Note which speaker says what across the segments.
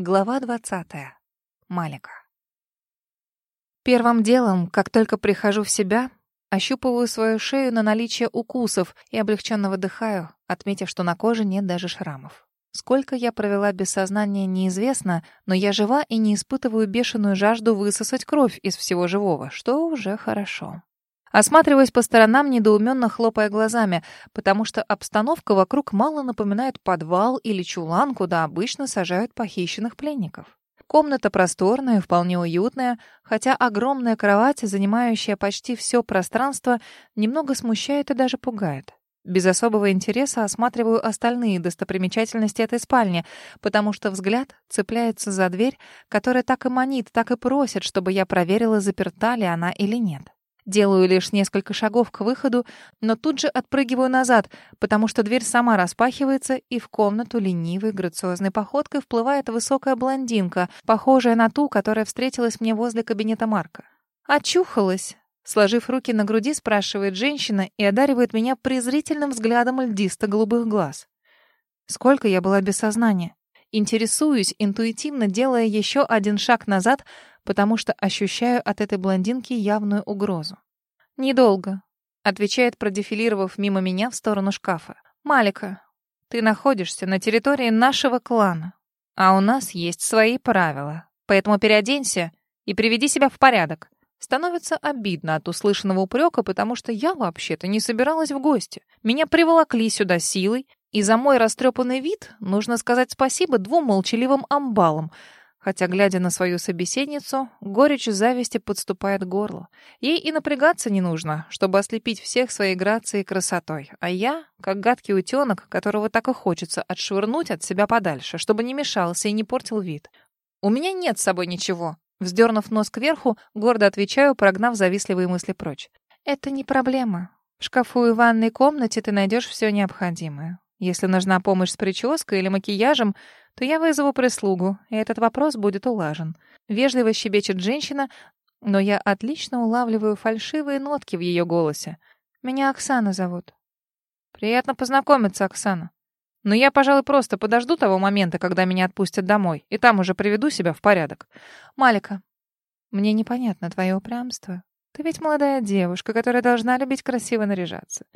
Speaker 1: Глава двадцатая. Малика. Первым делом, как только прихожу в себя, ощупываю свою шею на наличие укусов и облегченно выдыхаю, отметив, что на коже нет даже шрамов. Сколько я провела без сознания, неизвестно, но я жива и не испытываю бешеную жажду высосать кровь из всего живого, что уже хорошо. Осматриваясь по сторонам, недоуменно хлопая глазами, потому что обстановка вокруг мало напоминает подвал или чулан, куда обычно сажают похищенных пленников. Комната просторная, вполне уютная, хотя огромная кровать, занимающая почти все пространство, немного смущает и даже пугает. Без особого интереса осматриваю остальные достопримечательности этой спальни, потому что взгляд цепляется за дверь, которая так и манит, так и просит, чтобы я проверила, заперта ли она или нет. Делаю лишь несколько шагов к выходу, но тут же отпрыгиваю назад, потому что дверь сама распахивается, и в комнату ленивой, грациозной походкой вплывает высокая блондинка, похожая на ту, которая встретилась мне возле кабинета Марка. «Очухалась!» Сложив руки на груди, спрашивает женщина и одаривает меня презрительным взглядом льдисто-голубых глаз. Сколько я была без сознания? Интересуюсь, интуитивно делая еще один шаг назад, потому что ощущаю от этой блондинки явную угрозу. «Недолго», — отвечает, продефилировав мимо меня в сторону шкафа. «Малика, ты находишься на территории нашего клана, а у нас есть свои правила, поэтому переоденься и приведи себя в порядок». Становится обидно от услышанного упрека, потому что я вообще-то не собиралась в гости. Меня приволокли сюда силой, и за мой растрепанный вид нужно сказать спасибо двум молчаливым амбалам — Хотя, глядя на свою собеседницу, горечь зависти подступает к горлу. Ей и напрягаться не нужно, чтобы ослепить всех своей грацией и красотой. А я, как гадкий утенок, которого так и хочется отшвырнуть от себя подальше, чтобы не мешался и не портил вид. «У меня нет с собой ничего». Вздернув нос кверху, гордо отвечаю, прогнав завистливые мысли прочь. «Это не проблема. В шкафу и ванной комнате ты найдешь все необходимое. Если нужна помощь с прической или макияжем, то я вызову прислугу, и этот вопрос будет улажен. Вежливо щебечет женщина, но я отлично улавливаю фальшивые нотки в ее голосе. Меня Оксана зовут. Приятно познакомиться, Оксана. Но я, пожалуй, просто подожду того момента, когда меня отпустят домой, и там уже приведу себя в порядок. Малика, мне непонятно твое упрямство. Ты ведь молодая девушка, которая должна любить красиво наряжаться.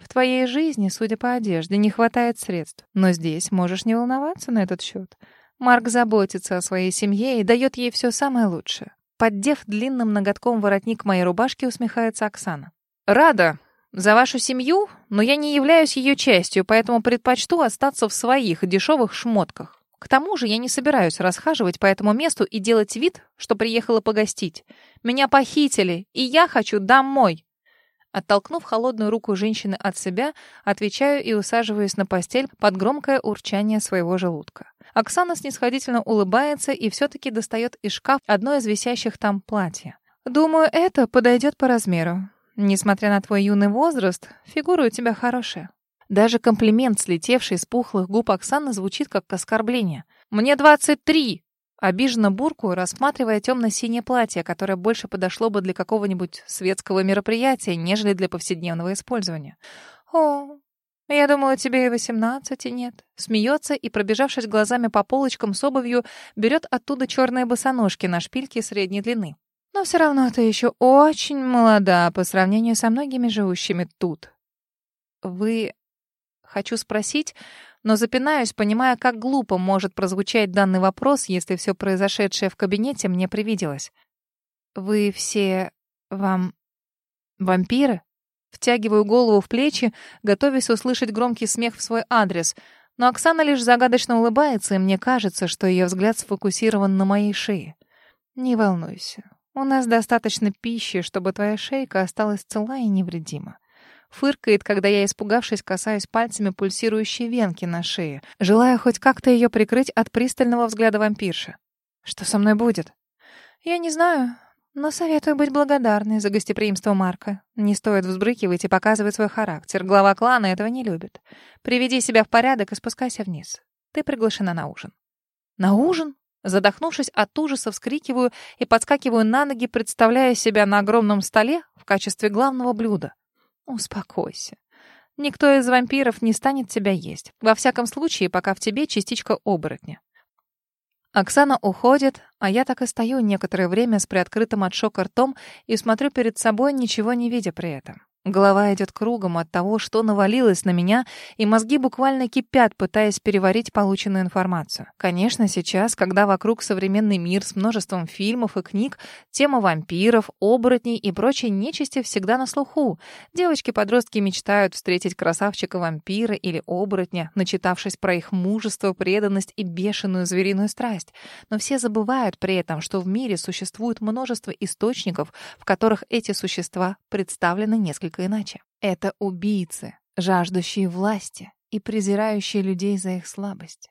Speaker 1: В твоей жизни, судя по одежде, не хватает средств. Но здесь можешь не волноваться на этот счет. Марк заботится о своей семье и дает ей все самое лучшее. Поддев длинным ноготком воротник моей рубашки, усмехается Оксана. «Рада за вашу семью, но я не являюсь ее частью, поэтому предпочту остаться в своих дешевых шмотках. К тому же я не собираюсь расхаживать по этому месту и делать вид, что приехала погостить. Меня похитили, и я хочу домой. Оттолкнув холодную руку женщины от себя, отвечаю и усаживаюсь на постель под громкое урчание своего желудка. Оксана снисходительно улыбается и все-таки достает из шкафа одно из висящих там платья. «Думаю, это подойдет по размеру. Несмотря на твой юный возраст, фигура у тебя хорошая». Даже комплимент, слетевший с пухлых губ Оксаны, звучит как оскорбление. «Мне двадцать три!» Обиженно бурку, рассматривая темно-синее платье, которое больше подошло бы для какого-нибудь светского мероприятия, нежели для повседневного использования. «О, я думала, тебе и восемнадцати нет». Смеется и, пробежавшись глазами по полочкам с обувью, берет оттуда черные босоножки на шпильке средней длины. «Но все равно ты еще очень молода по сравнению со многими живущими тут». «Вы...» Хочу спросить, но запинаюсь, понимая, как глупо может прозвучать данный вопрос, если все произошедшее в кабинете мне привиделось. «Вы все... вам... вампиры?» Втягиваю голову в плечи, готовясь услышать громкий смех в свой адрес, но Оксана лишь загадочно улыбается, и мне кажется, что ее взгляд сфокусирован на моей шее. «Не волнуйся, у нас достаточно пищи, чтобы твоя шейка осталась цела и невредима. Фыркает, когда я, испугавшись, касаюсь пальцами пульсирующей венки на шее, желая хоть как-то ее прикрыть от пристального взгляда вампирши. Что со мной будет? Я не знаю, но советую быть благодарной за гостеприимство Марка. Не стоит взбрыкивать и показывать свой характер. Глава клана этого не любит. Приведи себя в порядок и спускайся вниз. Ты приглашена на ужин. На ужин? Задохнувшись от ужаса, вскрикиваю и подскакиваю на ноги, представляя себя на огромном столе в качестве главного блюда. Успокойся. Никто из вампиров не станет тебя есть. Во всяком случае, пока в тебе частичка оборотня. Оксана уходит, а я так и стою некоторое время с приоткрытым от шока ртом и смотрю перед собой, ничего не видя при этом. Голова идет кругом от того, что навалилось на меня, и мозги буквально кипят, пытаясь переварить полученную информацию. Конечно, сейчас, когда вокруг современный мир с множеством фильмов и книг, тема вампиров, оборотней и прочей нечисти всегда на слуху. Девочки-подростки мечтают встретить красавчика-вампира или оборотня, начитавшись про их мужество, преданность и бешеную звериную страсть. Но все забывают при этом, что в мире существует множество источников, в которых эти существа представлены несколько несколько иначе. Это убийцы, жаждущие власти и презирающие людей за их слабость.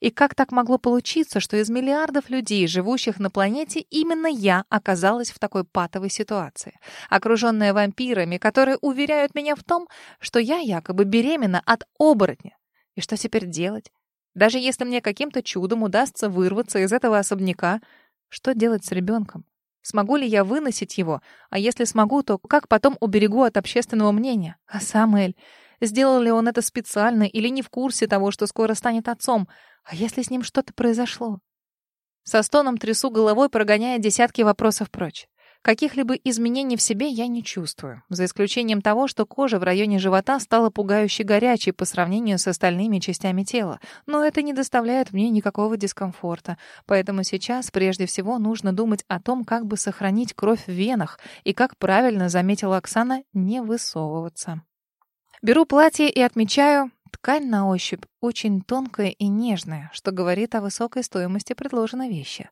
Speaker 1: И как так могло получиться, что из миллиардов людей, живущих на планете, именно я оказалась в такой патовой ситуации, окруженная вампирами, которые уверяют меня в том, что я якобы беременна от оборотня. И что теперь делать? Даже если мне каким-то чудом удастся вырваться из этого особняка, что делать с ребенком? Смогу ли я выносить его? А если смогу, то как потом уберегу от общественного мнения? А Самуэль? Сделал ли он это специально или не в курсе того, что скоро станет отцом? А если с ним что-то произошло? Со стоном трясу головой, прогоняя десятки вопросов прочь. Каких-либо изменений в себе я не чувствую, за исключением того, что кожа в районе живота стала пугающе горячей по сравнению с остальными частями тела. Но это не доставляет мне никакого дискомфорта. Поэтому сейчас прежде всего нужно думать о том, как бы сохранить кровь в венах и, как правильно заметила Оксана, не высовываться. Беру платье и отмечаю, ткань на ощупь очень тонкая и нежная, что говорит о высокой стоимости предложенной вещи.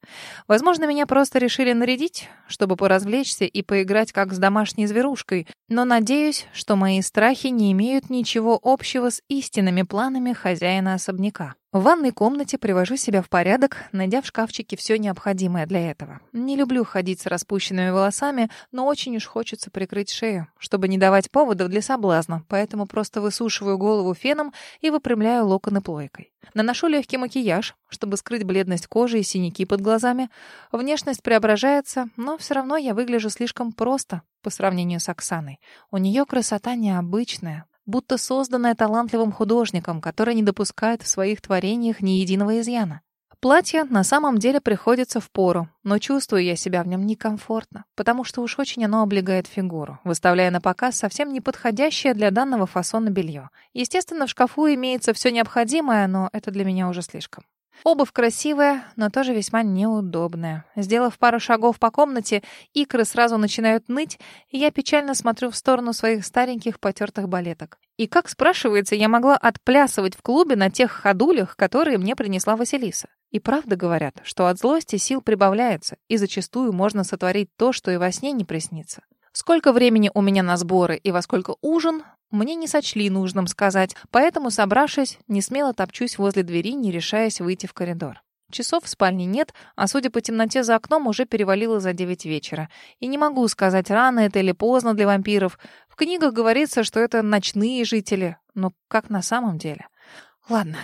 Speaker 1: Возможно, меня просто решили нарядить, чтобы поразвлечься и поиграть как с домашней зверушкой, но надеюсь, что мои страхи не имеют ничего общего с истинными планами хозяина особняка. В ванной комнате привожу себя в порядок, найдя в шкафчике все необходимое для этого. Не люблю ходить с распущенными волосами, но очень уж хочется прикрыть шею, чтобы не давать поводов для соблазна, поэтому просто высушиваю голову феном и выпрямляю локон локоны плойкой. Наношу легкий макияж, чтобы скрыть бледность кожи и синяки под глазами. Внешность преображается, но все равно я выгляжу слишком просто по сравнению с Оксаной. У нее красота необычная, будто созданная талантливым художником, который не допускает в своих творениях ни единого изъяна. Платье на самом деле приходится в пору, но чувствую я себя в нем некомфортно, потому что уж очень оно облегает фигуру, выставляя на показ совсем неподходящее для данного фасона белье. Естественно, в шкафу имеется все необходимое, но это для меня уже слишком. Обувь красивая, но тоже весьма неудобная. Сделав пару шагов по комнате, икры сразу начинают ныть, и я печально смотрю в сторону своих стареньких потертых балеток. И как, спрашивается, я могла отплясывать в клубе на тех ходулях, которые мне принесла Василиса? И правда говорят, что от злости сил прибавляется, и зачастую можно сотворить то, что и во сне не приснится. Сколько времени у меня на сборы и во сколько ужин, мне не сочли нужным сказать, поэтому, собравшись, не смело топчусь возле двери, не решаясь выйти в коридор. Часов в спальне нет, а судя по темноте за окном, уже перевалило за девять вечера. И не могу сказать, рано это или поздно для вампиров. В книгах говорится, что это ночные жители. Но как на самом деле? Ладно.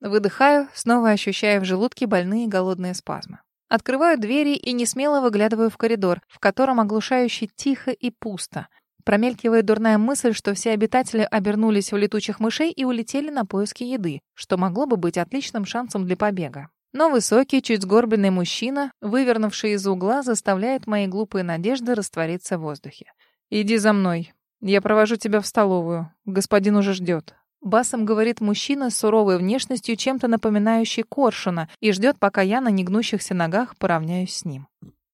Speaker 1: Выдыхаю, снова ощущая в желудке больные голодные спазмы. Открываю двери и не смело выглядываю в коридор, в котором оглушающе тихо и пусто. Промелькивает дурная мысль, что все обитатели обернулись в летучих мышей и улетели на поиски еды, что могло бы быть отличным шансом для побега. Но высокий, чуть сгорбленный мужчина, вывернувший из угла, заставляет мои глупые надежды раствориться в воздухе. «Иди за мной. Я провожу тебя в столовую. Господин уже ждет». Басом говорит мужчина с суровой внешностью, чем-то напоминающий коршуна, и ждет, пока я на негнущихся ногах поравняюсь с ним.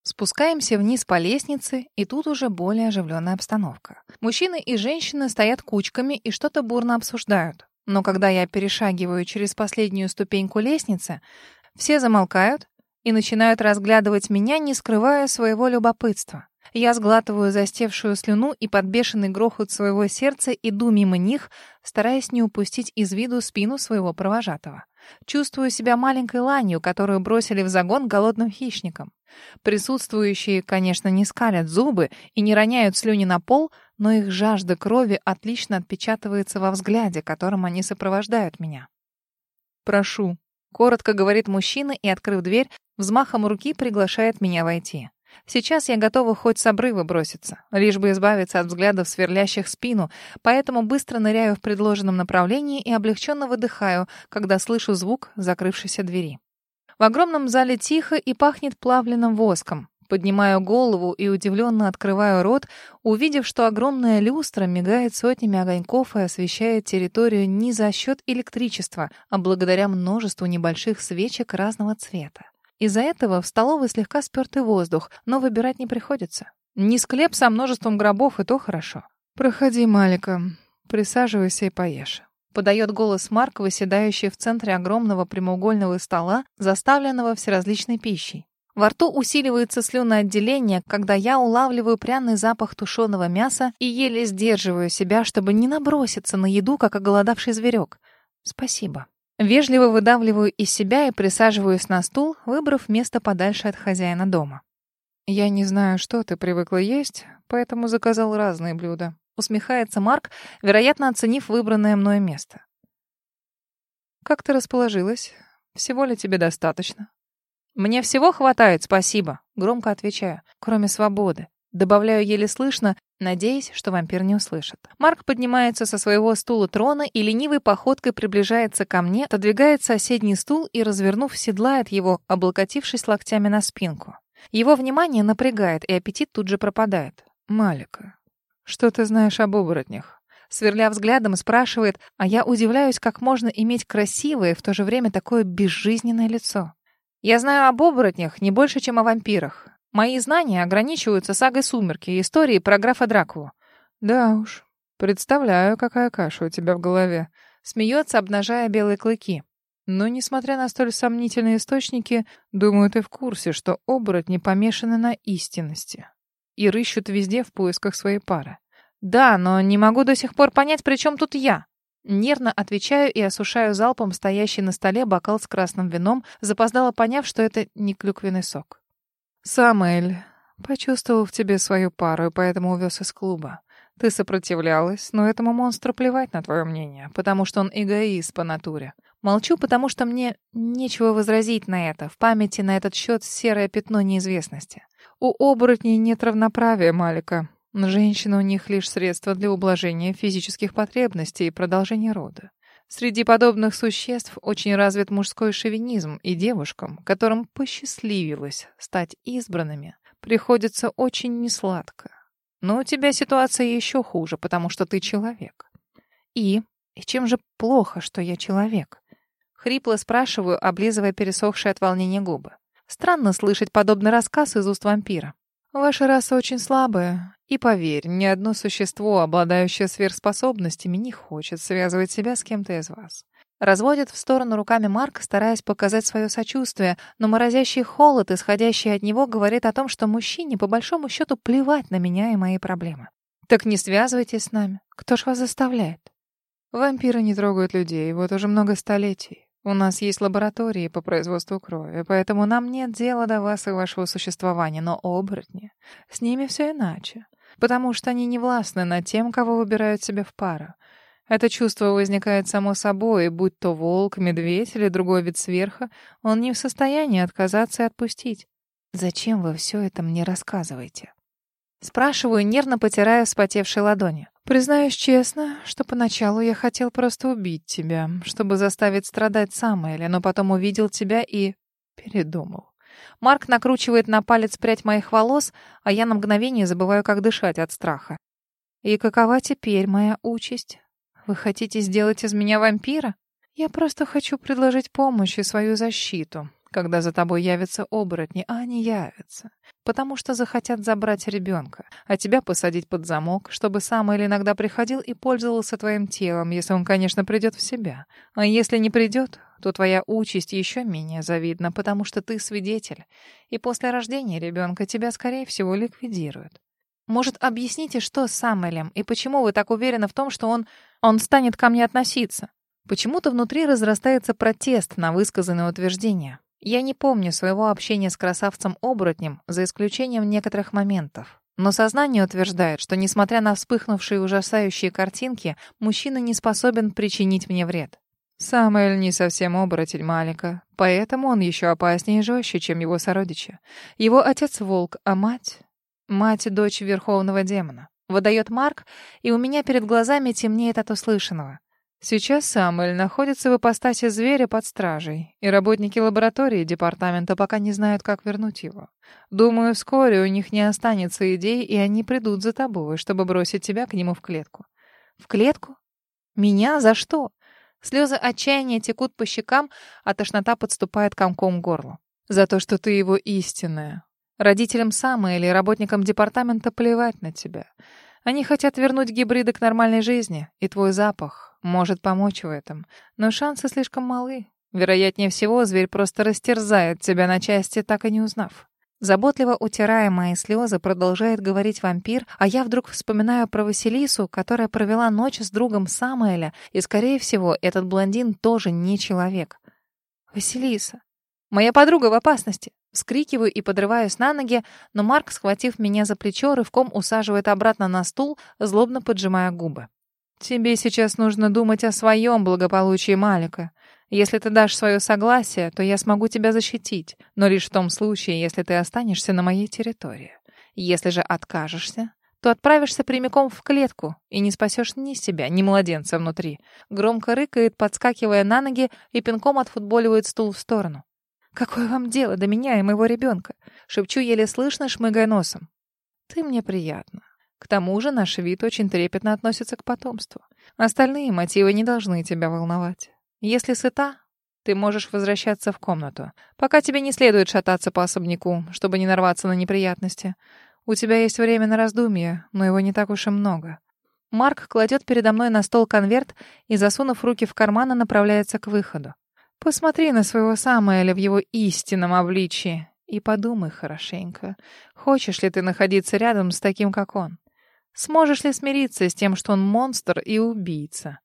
Speaker 1: Спускаемся вниз по лестнице, и тут уже более оживленная обстановка. Мужчины и женщины стоят кучками и что-то бурно обсуждают. Но когда я перешагиваю через последнюю ступеньку лестницы, все замолкают и начинают разглядывать меня, не скрывая своего любопытства. Я сглатываю застевшую слюну и под бешеный грохот своего сердца иду мимо них, стараясь не упустить из виду спину своего провожатого. Чувствую себя маленькой ланью, которую бросили в загон голодным хищникам. Присутствующие, конечно, не скалят зубы и не роняют слюни на пол, но их жажда крови отлично отпечатывается во взгляде, которым они сопровождают меня. «Прошу», — коротко говорит мужчина и, открыв дверь, взмахом руки приглашает меня войти. Сейчас я готова хоть с обрыва броситься, лишь бы избавиться от взглядов, сверлящих спину, поэтому быстро ныряю в предложенном направлении и облегченно выдыхаю, когда слышу звук закрывшейся двери. В огромном зале тихо и пахнет плавленным воском. Поднимаю голову и удивленно открываю рот, увидев, что огромная люстра мигает сотнями огоньков и освещает территорию не за счет электричества, а благодаря множеству небольших свечек разного цвета. Из-за этого в столовой слегка спёртый воздух, но выбирать не приходится. Не склеп со множеством гробов, и то хорошо. «Проходи, Малика. Присаживайся и поешь». Подает голос Марк, выседающий в центре огромного прямоугольного стола, заставленного всеразличной пищей. Во рту усиливается слюноотделение, когда я улавливаю пряный запах тушеного мяса и еле сдерживаю себя, чтобы не наброситься на еду, как оголодавший зверек. Спасибо. Вежливо выдавливаю из себя и присаживаюсь на стул, выбрав место подальше от хозяина дома. «Я не знаю, что ты привыкла есть, поэтому заказал разные блюда. Усмехается Марк, вероятно, оценив выбранное мною место. «Как ты расположилась? Всего ли тебе достаточно?» «Мне всего хватает, спасибо», — громко отвечаю, «кроме свободы». Добавляю еле слышно, надеясь, что вампир не услышит. Марк поднимается со своего стула трона и ленивой походкой приближается ко мне, отодвигает соседний стул и, развернув, седлает его, облокотившись локтями на спинку. Его внимание напрягает, и аппетит тут же пропадает. «Малика, «Что ты знаешь об оборотнях?» Сверля взглядом, спрашивает, а я удивляюсь, как можно иметь красивое и в то же время такое безжизненное лицо. «Я знаю об оборотнях не больше, чем о вампирах. Мои знания ограничиваются сагой «Сумерки» и историей про графа Дракулу». «Да уж, представляю, какая каша у тебя в голове». Смеется, обнажая белые клыки. Но, несмотря на столь сомнительные источники, думаю, ты в курсе, что оборотни помешаны на истинности и рыщут везде в поисках своей пары. Да, но не могу до сих пор понять, при чем тут я. Нервно отвечаю и осушаю залпом стоящий на столе бокал с красным вином, запоздало поняв, что это не клюквенный сок. «Самуэль, почувствовал в тебе свою пару, и поэтому увез из клуба. Ты сопротивлялась, но этому монстру плевать на твое мнение, потому что он эгоист по натуре. Молчу, потому что мне нечего возразить на это. В памяти на этот счет серое пятно неизвестности. У оборотней нет равноправия, Малика. Женщина у них лишь средство для ублажения физических потребностей и продолжения рода. Среди подобных существ очень развит мужской шовинизм, и девушкам, которым посчастливилось стать избранными, приходится очень несладко. Но у тебя ситуация еще хуже, потому что ты человек. И? И чем же плохо, что я человек? Хрипло спрашиваю, облизывая пересохшие от волнения губы. Странно слышать подобный рассказ из уст вампира. Ваша раса очень слабая, и поверь, ни одно существо, обладающее сверхспособностями, не хочет связывать себя с кем-то из вас. Разводит в сторону руками Марк, стараясь показать свое сочувствие, но морозящий холод, исходящий от него, говорит о том, что мужчине по большому счету плевать на меня и мои проблемы. Так не связывайтесь с нами. Кто ж вас заставляет? Вампиры не трогают людей, вот уже много столетий. У нас есть лаборатории по производству крови, поэтому нам нет дела до вас и вашего существования, но оборотни, с ними все иначе, потому что они не властны над тем, кого выбирают себе в пару. Это чувство возникает само собой, и будь то волк, медведь или другой вид сверха, он не в состоянии отказаться и отпустить. Зачем вы все это мне рассказываете? Спрашиваю, нервно потирая вспотевшие ладони. Признаюсь честно, что поначалу я хотел просто убить тебя, чтобы заставить страдать Самуэля, но потом увидел тебя и передумал. Марк накручивает на палец прядь моих волос, а я на мгновение забываю, как дышать от страха. И какова теперь моя участь? Вы хотите сделать из меня вампира? Я просто хочу предложить помощь и свою защиту когда за тобой явятся оборотни, а они явятся. Потому что захотят забрать ребенка, а тебя посадить под замок, чтобы сам или иногда приходил и пользовался твоим телом, если он, конечно, придет в себя. А если не придет, то твоя участь еще менее завидна, потому что ты свидетель. И после рождения ребенка тебя, скорее всего, ликвидируют. Может, объясните, что с Саммелем, и почему вы так уверены в том, что он, он станет ко мне относиться? Почему-то внутри разрастается протест на высказанное утверждение. Я не помню своего общения с красавцем-оборотнем, за исключением некоторых моментов. Но сознание утверждает, что, несмотря на вспыхнувшие ужасающие картинки, мужчина не способен причинить мне вред. Самуэль не совсем оборотень Малика, поэтому он еще опаснее и жестче, чем его сородичи. Его отец — волк, а мать... Мать — дочь верховного демона. Выдает Марк, и у меня перед глазами темнеет от услышанного. Сейчас Самуэль находится в ипостаси зверя под стражей, и работники лаборатории департамента пока не знают, как вернуть его. Думаю, вскоре у них не останется идей, и они придут за тобой, чтобы бросить тебя к нему в клетку. В клетку? Меня? За что? Слезы отчаяния текут по щекам, а тошнота подступает комком к горлу. За то, что ты его истинная. Родителям Самуэля и работникам департамента плевать на тебя. Они хотят вернуть гибриды к нормальной жизни, и твой запах может помочь в этом. Но шансы слишком малы. Вероятнее всего, зверь просто растерзает тебя на части, так и не узнав. Заботливо утирая мои слезы, продолжает говорить вампир, а я вдруг вспоминаю про Василису, которая провела ночь с другом Самуэля, и, скорее всего, этот блондин тоже не человек. «Василиса, моя подруга в опасности!» Вскрикиваю и подрываюсь на ноги, но Марк, схватив меня за плечо, рывком усаживает обратно на стул, злобно поджимая губы. «Тебе сейчас нужно думать о своем благополучии, Малика. Если ты дашь свое согласие, то я смогу тебя защитить, но лишь в том случае, если ты останешься на моей территории. Если же откажешься, то отправишься прямиком в клетку и не спасешь ни себя, ни младенца внутри». Громко рыкает, подскакивая на ноги и пинком отфутболивает стул в сторону. «Какое вам дело до меня и моего ребенка?» Шепчу еле слышно, шмыгая носом. «Ты мне приятно. К тому же наш вид очень трепетно относится к потомству. Остальные мотивы не должны тебя волновать. Если сыта, ты можешь возвращаться в комнату. Пока тебе не следует шататься по особняку, чтобы не нарваться на неприятности. У тебя есть время на раздумье, но его не так уж и много». Марк кладет передо мной на стол конверт и, засунув руки в карманы, направляется к выходу. Посмотри на своего Самуэля в его истинном обличии и подумай хорошенько, хочешь ли ты находиться рядом с таким, как он? Сможешь ли смириться с тем, что он монстр и убийца?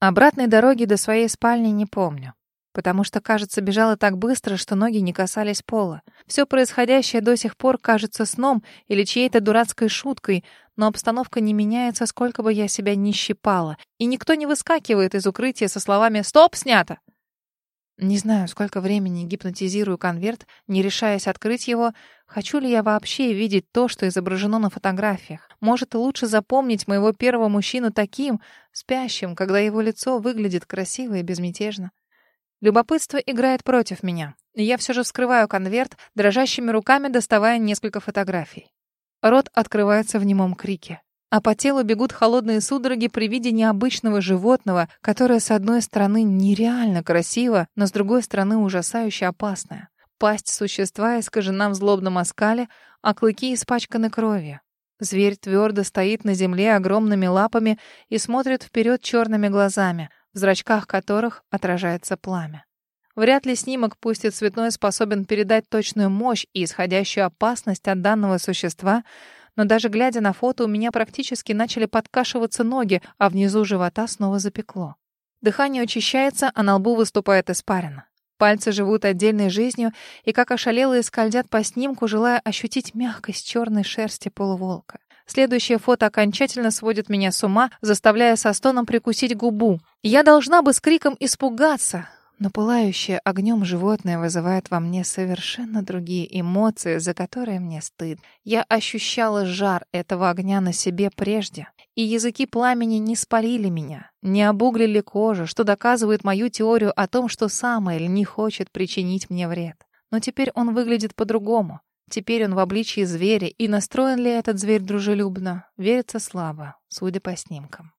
Speaker 1: Обратной дороги до своей спальни не помню, потому что, кажется, бежала так быстро, что ноги не касались пола. Все происходящее до сих пор кажется сном или чьей-то дурацкой шуткой, но обстановка не меняется, сколько бы я себя ни щипала, и никто не выскакивает из укрытия со словами «Стоп, снято!» Не знаю, сколько времени гипнотизирую конверт, не решаясь открыть его. Хочу ли я вообще видеть то, что изображено на фотографиях? Может, лучше запомнить моего первого мужчину таким, спящим, когда его лицо выглядит красиво и безмятежно. Любопытство играет против меня, я все же вскрываю конверт, дрожащими руками доставая несколько фотографий. Рот открывается в немом крике а по телу бегут холодные судороги при виде необычного животного, которое с одной стороны нереально красиво, но с другой стороны ужасающе опасное. Пасть существа искажена в злобном оскале, а клыки испачканы кровью. Зверь твердо стоит на земле огромными лапами и смотрит вперед черными глазами, в зрачках которых отражается пламя. Вряд ли снимок, пусть и цветной, способен передать точную мощь и исходящую опасность от данного существа — но даже глядя на фото, у меня практически начали подкашиваться ноги, а внизу живота снова запекло. Дыхание учащается, а на лбу выступает испарина. Пальцы живут отдельной жизнью и как ошалелые скользят по снимку, желая ощутить мягкость черной шерсти полуволка. Следующее фото окончательно сводит меня с ума, заставляя со стоном прикусить губу. Я должна бы с криком испугаться, но пылающее огнем животное вызывает во мне совершенно другие эмоции, за которые мне стыд. Я ощущала жар этого огня на себе прежде, и языки пламени не спалили меня, не обуглили кожу, что доказывает мою теорию о том, что Самоэль не хочет причинить мне вред. Но теперь он выглядит по-другому. Теперь он в обличии зверя, и настроен ли этот зверь дружелюбно, верится слабо, судя по снимкам.